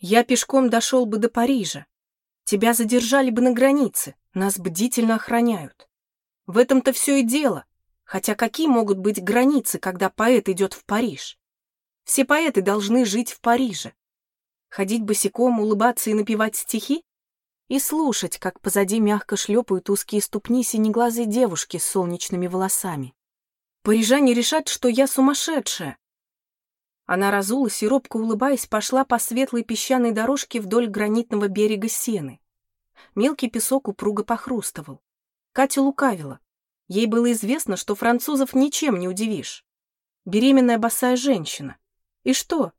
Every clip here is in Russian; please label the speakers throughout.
Speaker 1: Я пешком дошел бы до Парижа. Тебя задержали бы на границе, нас бдительно охраняют. В этом-то все и дело. Хотя какие могут быть границы, когда поэт идет в Париж? Все поэты должны жить в Париже. Ходить босиком, улыбаться и напевать стихи? И слушать, как позади мягко шлепают узкие ступни синеглазой девушки с солнечными волосами. Парижане решат, что я сумасшедшая. Она разулась и, робко улыбаясь, пошла по светлой песчаной дорожке вдоль гранитного берега Сены. Мелкий песок упруго похрустывал. Катя лукавила. Ей было известно, что французов ничем не удивишь. Беременная босая женщина. И что?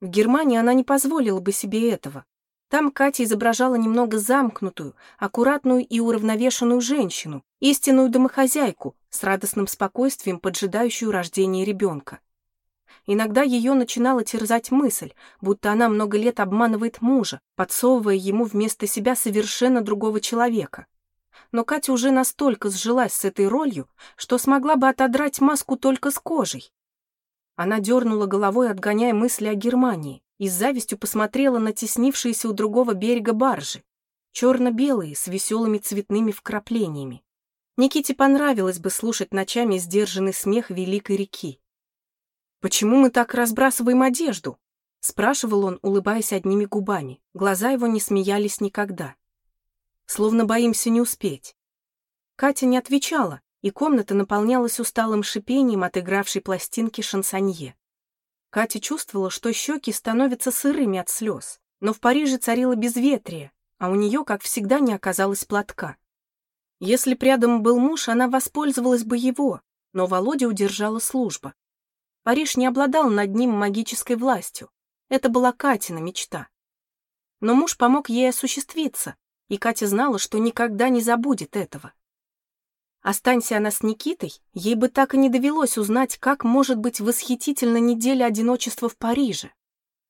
Speaker 1: В Германии она не позволила бы себе этого. Там Катя изображала немного замкнутую, аккуратную и уравновешенную женщину, истинную домохозяйку, с радостным спокойствием поджидающую рождение ребенка. Иногда ее начинала терзать мысль, будто она много лет обманывает мужа, подсовывая ему вместо себя совершенно другого человека. Но Катя уже настолько сжилась с этой ролью, что смогла бы отодрать маску только с кожей. Она дернула головой, отгоняя мысли о Германии, и с завистью посмотрела на теснившиеся у другого берега баржи, черно-белые, с веселыми цветными вкраплениями. Никите понравилось бы слушать ночами сдержанный смех великой реки. «Почему мы так разбрасываем одежду?» — спрашивал он, улыбаясь одними губами. Глаза его не смеялись никогда. Словно боимся не успеть. Катя не отвечала, и комната наполнялась усталым шипением от игравшей пластинки шансонье. Катя чувствовала, что щеки становятся сырыми от слез, но в Париже царило безветрие, а у нее, как всегда, не оказалось платка. Если рядом был муж, она воспользовалась бы его, но Володя удержала служба. Париж не обладал над ним магической властью. Это была Катина мечта. Но муж помог ей осуществиться, и Катя знала, что никогда не забудет этого. Останься она с Никитой, ей бы так и не довелось узнать, как может быть восхитительна неделя одиночества в Париже.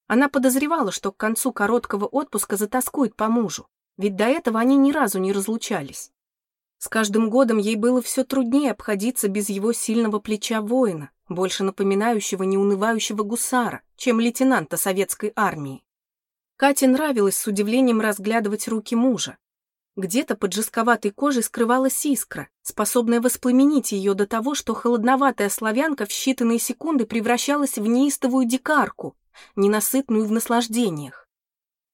Speaker 1: Она подозревала, что к концу короткого отпуска затаскует по мужу, ведь до этого они ни разу не разлучались. С каждым годом ей было все труднее обходиться без его сильного плеча воина, больше напоминающего неунывающего гусара, чем лейтенанта советской армии. Кате нравилось с удивлением разглядывать руки мужа, где-то под жестковатой кожей скрывалась искра, способная воспламенить ее до того, что холодноватая славянка в считанные секунды превращалась в неистовую дикарку, ненасытную в наслаждениях.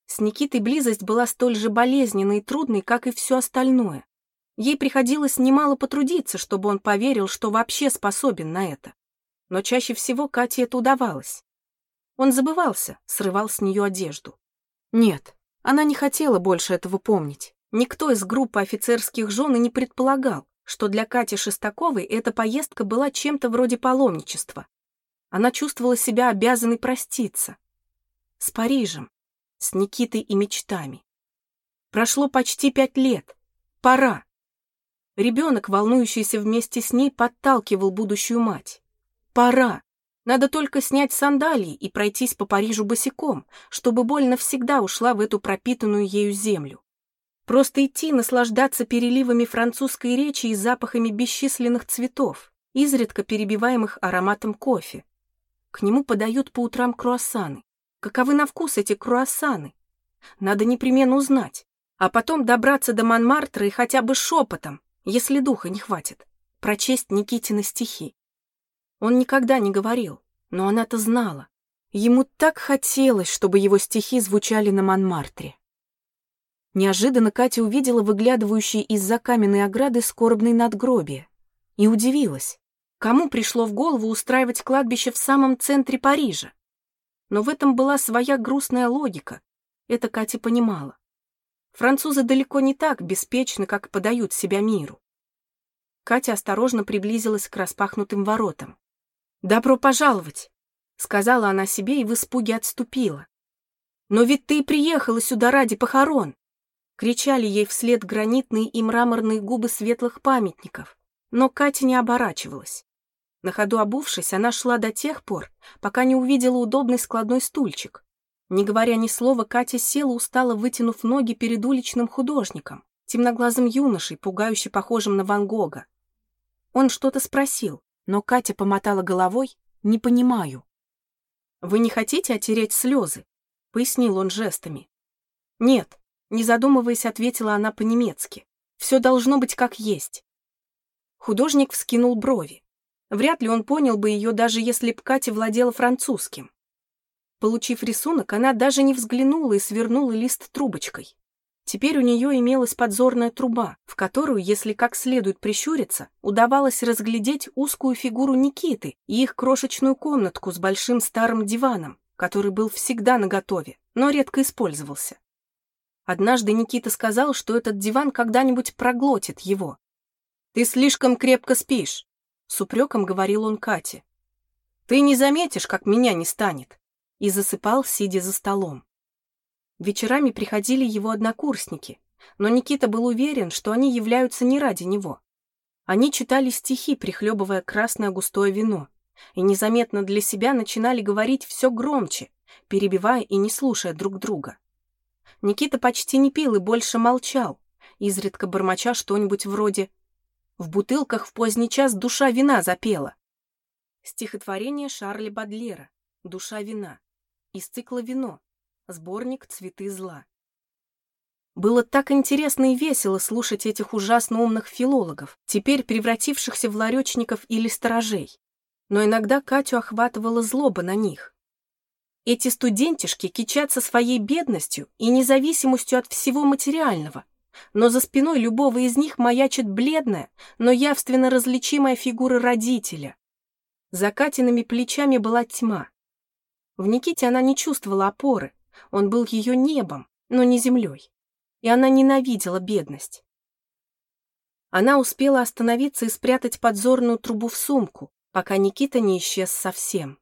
Speaker 1: С Никитой близость была столь же болезненной и трудной, как и все остальное. Ей приходилось немало потрудиться, чтобы он поверил, что вообще способен на это. Но чаще всего Кате это удавалось. Он забывался, срывал с нее одежду. Нет, она не хотела больше этого помнить. Никто из группы офицерских жен и не предполагал, что для Кати Шестаковой эта поездка была чем-то вроде паломничества. Она чувствовала себя обязанной проститься. С Парижем, с Никитой и мечтами. Прошло почти пять лет. Пора. Ребенок, волнующийся вместе с ней, подталкивал будущую мать. Пора. Надо только снять сандалии и пройтись по Парижу босиком, чтобы боль навсегда ушла в эту пропитанную ею землю. Просто идти, наслаждаться переливами французской речи и запахами бесчисленных цветов, изредка перебиваемых ароматом кофе. К нему подают по утрам круассаны. Каковы на вкус эти круассаны? Надо непременно узнать. А потом добраться до Монмартра и хотя бы шепотом, если духа не хватит, прочесть Никитины стихи. Он никогда не говорил, но она-то знала. Ему так хотелось, чтобы его стихи звучали на Монмартре. Неожиданно Катя увидела выглядывающие из-за каменной ограды скорбный надгробие и удивилась, кому пришло в голову устраивать кладбище в самом центре Парижа. Но в этом была своя грустная логика, это Катя понимала. Французы далеко не так беспечны, как подают себя миру. Катя осторожно приблизилась к распахнутым воротам. «Добро пожаловать!» — сказала она себе и в испуге отступила. «Но ведь ты приехала сюда ради похорон!» Кричали ей вслед гранитные и мраморные губы светлых памятников, но Катя не оборачивалась. На ходу обувшись, она шла до тех пор, пока не увидела удобный складной стульчик. Не говоря ни слова, Катя села, устало вытянув ноги перед уличным художником, темноглазым юношей, пугающе похожим на Ван Гога. Он что-то спросил, но Катя помотала головой «не понимаю». «Вы не хотите отереть слезы?» пояснил он жестами. Нет, не задумываясь, ответила она по-немецки. Все должно быть как есть. Художник вскинул брови. Вряд ли он понял бы ее, даже если б Катя владела французским. Получив рисунок, она даже не взглянула и свернула лист трубочкой. Теперь у нее имелась подзорная труба, в которую, если как следует прищуриться, удавалось разглядеть узкую фигуру Никиты и их крошечную комнатку с большим старым диваном, который был всегда наготове, но редко использовался. Однажды Никита сказал, что этот диван когда-нибудь проглотит его. «Ты слишком крепко спишь», — с упреком говорил он Кате. «Ты не заметишь, как меня не станет», и засыпал, сидя за столом. Вечерами приходили его однокурсники, но Никита был уверен, что они являются не ради него. Они читали стихи, прихлебывая красное густое вино, и незаметно для себя начинали говорить все громче, перебивая и не слушая друг друга. Никита почти не пил и больше молчал, изредка бормоча что-нибудь вроде «В бутылках в поздний час душа вина запела». Стихотворение Шарля Бадлера «Душа вина» из цикла «Вино», Сборник «Цветы зла». Было так интересно и весело слушать этих ужасно умных филологов, теперь превратившихся в ларечников или сторожей. Но иногда Катю охватывала злоба на них. Эти студентишки кичатся своей бедностью и независимостью от всего материального, но за спиной любого из них маячит бледная, но явственно различимая фигура родителя. За Катиными плечами была тьма. В Никите она не чувствовала опоры, он был ее небом, но не землей. И она ненавидела бедность. Она успела остановиться и спрятать подзорную трубу в сумку, пока Никита не исчез совсем.